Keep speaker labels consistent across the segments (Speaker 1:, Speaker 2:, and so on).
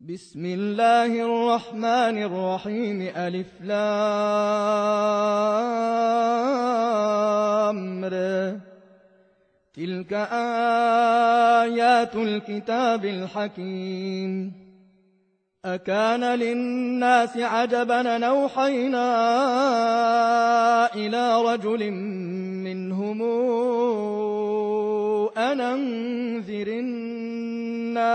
Speaker 1: بسم الله الرحمن الرحيم ألف لامر تلك آيات الكتاب الحكيم. أكان للناس عجبا نوحينا إلى رجل منهم أن أنذر الناس.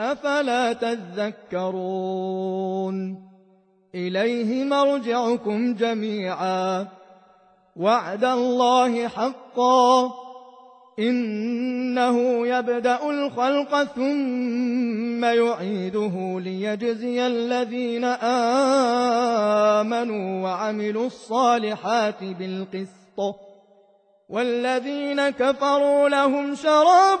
Speaker 1: أفلا تذكرون؟ إليه مرجعكم جميعا. وعد الله حقا. إنه يبدأ الخلق ثم يعيده ليجزي الذين آمنوا وعملوا الصالحات بالقسط. والذين كفروا لهم شراب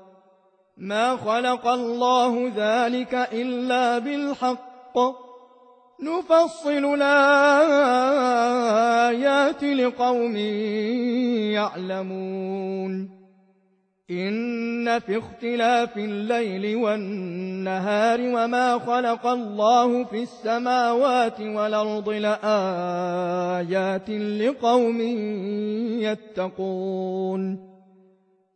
Speaker 1: ما خلق الله ذلك إلا بالحق. نفصل الآيات لقوم يعلمون. إن في اختلاف الليل والنهار وما خلق الله في السماوات والأرض لآيات لقوم يتقون.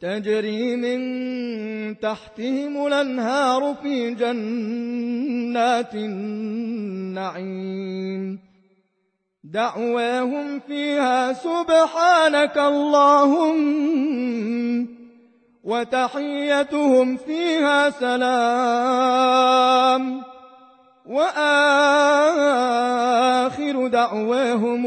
Speaker 1: تجري من تحتهم الأنهار في جنات النعيم. دعواهم فيها سبحانك اللهم وتحيتهم فيها سلام. وآخر دعواهم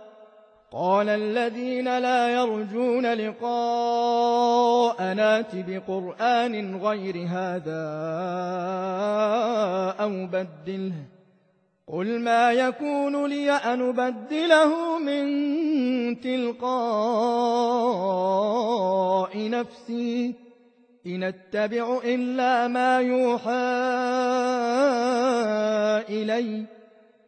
Speaker 1: قال الذين لا يرجون لقاء نات بقرآن غير هذا أو بدله. قل ما يكون لي أن أبدله من تلقاء نفسي. إن أتبع إلا ما يوحى إليّ.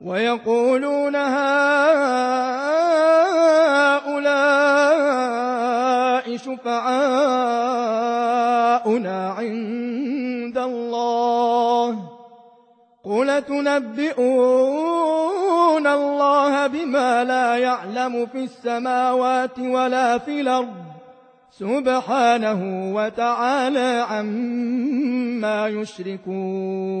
Speaker 1: ويقولون هؤلاء شفعاؤنا عند الله قل تنبئون الله بما لا يعلم في السماوات ولا في الأرض سبحانه وتعالى عما يشركون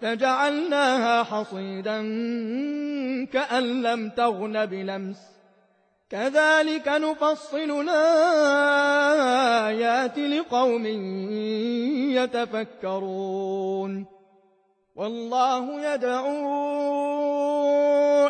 Speaker 1: فجعلناها حصيدا كأن لم تغن بلمس. كذلك نفصل الآيات لقوم يتفكرون. والله يدعو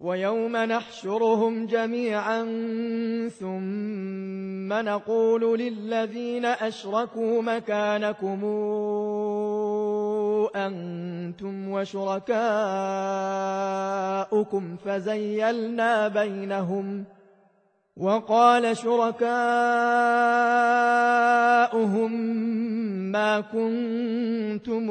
Speaker 1: ويوم نحشرهم جميعا ثم نقول للذين أشركوا مكانكم أنتم وشركاؤكم فزيلنا بينهم وقال شركاؤهم ما كنتم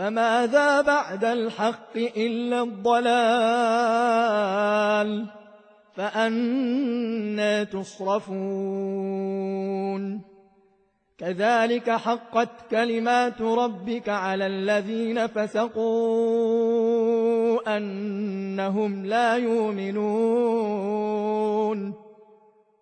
Speaker 1: فماذا بعد الحق إلا الضلال فأنا تصرفون كذلك حقت كلمات ربك على الذين فسقوا أنهم لا يؤمنون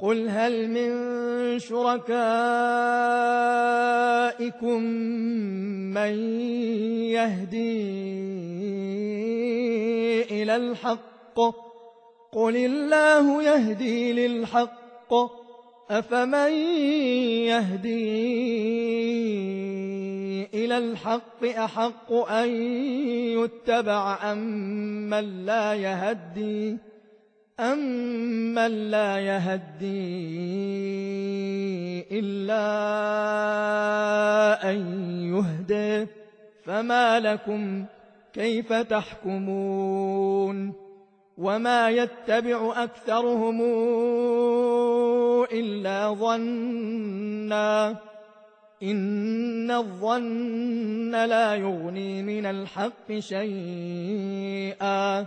Speaker 1: قل هل من شركائكم من يهدي إلى الحق قل الله يهدي للحق أفمن يهدي إلى الحق أحق أن يتبع أم من لا يهدي أم من لا يهدي إلا أن يهدي فما لكم كيف تحكمون وما يتبع أكثرهم إلا ظنّا إن الظن لا يغني من الحق شيئا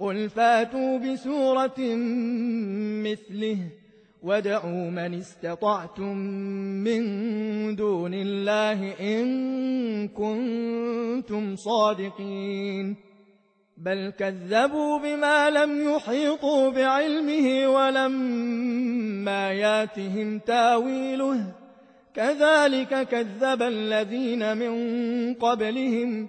Speaker 1: قل فاتوا بسورة مثله وادعوا من استطعتم من دون الله إن كنتم صادقين بل كذبوا بما لم يحيطوا بعلمه ولما ياتهم تاويله كذلك كذب الذين من قبلهم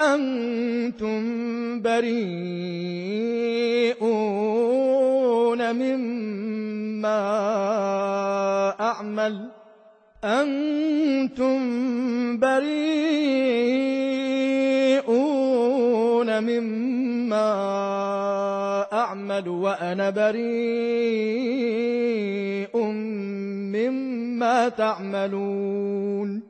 Speaker 1: أنتم بريئون مما أعمل. أنتم بريئون مما أعمل وأنا بريء مما تعملون.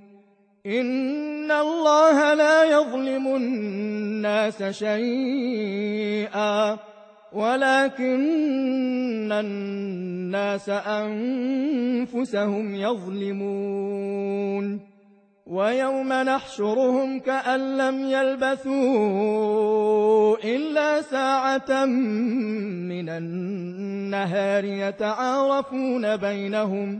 Speaker 1: إن الله لا يظلم الناس شيئا ولكن الناس أنفسهم يظلمون ويوم نحشرهم كأن لم يلبثوا إلا ساعة من النهار يتعارفون بينهم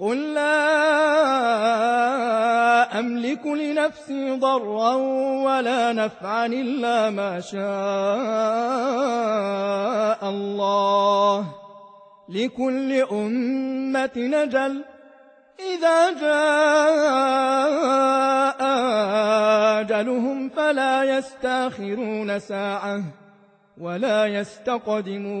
Speaker 1: قل لا أملك لنفسي ضرا ولا نفعا إلا ما شاء الله لكل أمة نجل إذا جاء أجلهم فلا يستاخرون ساعة ولا يستقدمون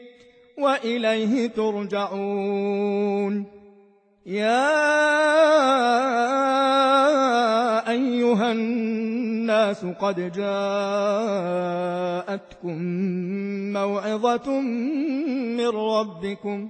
Speaker 1: وإليه ترجعون. يا أيها الناس قد جاءتكم موعظة من ربكم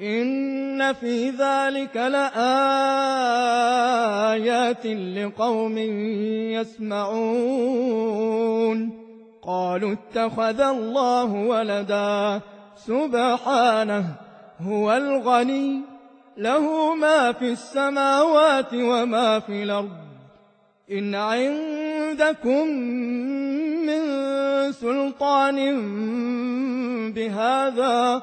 Speaker 1: إن في ذلك لآيات لقوم يسمعون قالوا اتخذ الله ولدا سبحانه هو الغني له ما في السماوات وما في الأرض إن عندكم من سلطان بهذا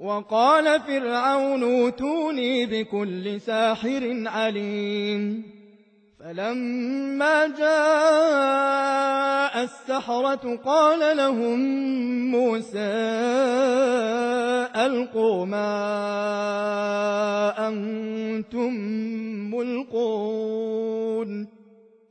Speaker 1: وقال فرعون اوتوني بكل ساحر عليم. فلما جاء السحرة قال لهم موسى ألقوا ما أنتم ملقون.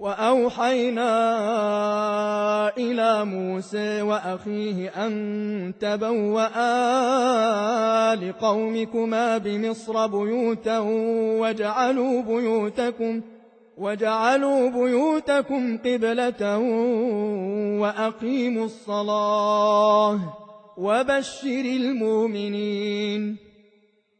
Speaker 1: وأوحينا إلى موسى وأخيه أن تبوأ لقومكما بمصر بيوتا واجعلوا بيوتكم وجعلوا بيوتكم قبلة وأقيموا الصلاة وبشر المؤمنين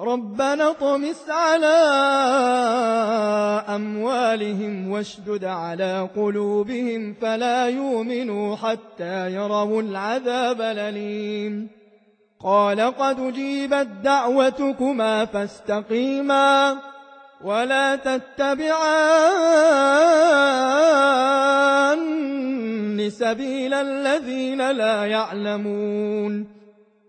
Speaker 1: ربنا طمس على أموالهم واشدد على قلوبهم فلا يؤمنوا حتى يروا العذاب الأليم. قال قد جيبت دعوتكما فاستقيما ولا تتبعان سبيل الذين لا يعلمون.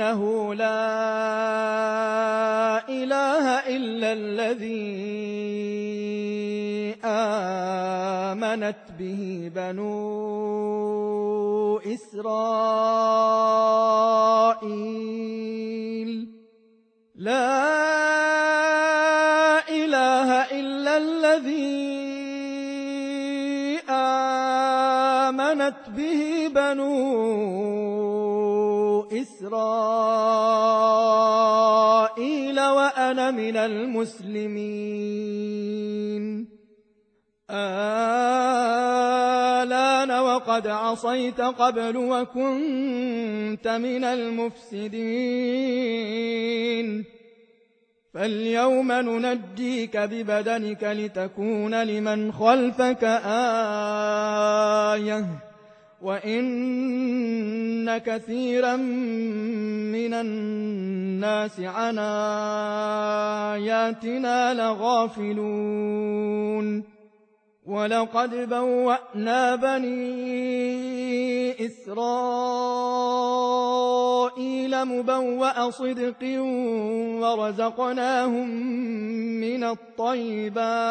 Speaker 1: أنه لا إله إلا الذي آمنت به بنو إسرائيل. لا إله إلا الذي آمنت به بنو إسرائيل وأنا من المسلمين. آلان وقد عصيت قبل وكنت من المفسدين. فاليوم ننجيك ببدنك لتكون لمن خلفك آية. وإن كثيرا من الناس عن آياتنا لغافلون ولقد بوأنا بني إسرائيل مبوأ صدق ورزقناهم من الطيبات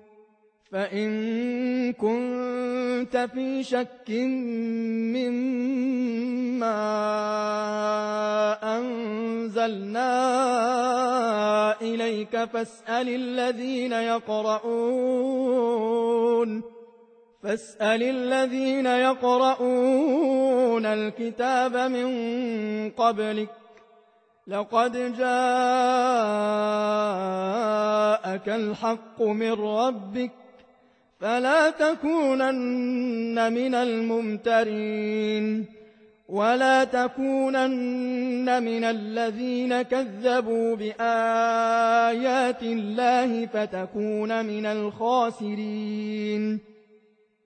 Speaker 1: فإن كنت في شك مما أنزلنا إليك فاسأل الذين يقرؤون فاسأل الذين يقرؤون الكتاب من قبلك لقد جاءك الحق من ربك فلا تكونن من الممترين ولا تكونن من الذين كذبوا بآيات الله فتكون من الخاسرين.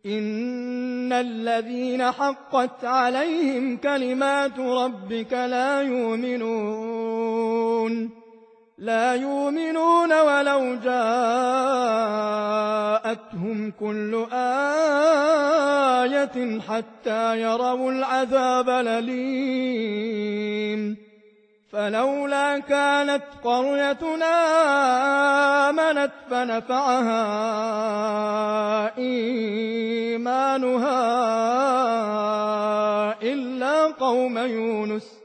Speaker 1: إن الذين حقت عليهم كلمات ربك لا يؤمنون. لا يؤمنون ولو جاءتهم كل آية حتى يروا العذاب الأليم. فلولا كانت قريتنا آمنت فنفعها إيمانها إلا قوم يونس.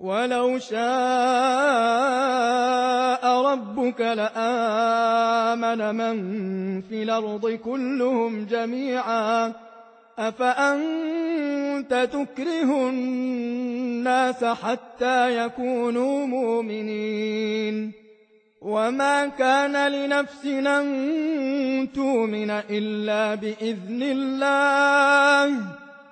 Speaker 1: ولو شاء ربك لآمن من في الأرض كلهم جميعا. أفأنت تكره الناس حتى يكونوا مؤمنين؟ وما كان لنفس أن تؤمن إلا بإذن الله.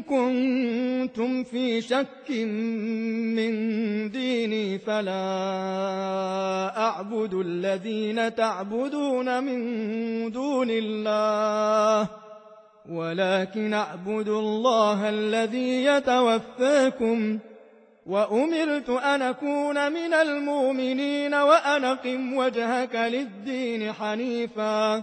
Speaker 1: كنتم في شك من ديني فلا أعبد الذين تعبدون من دون الله ولكن أعبد الله الذي يتوفاكم وأمرت أن أكون من المؤمنين وأن أقم وجهك للدين حنيفا.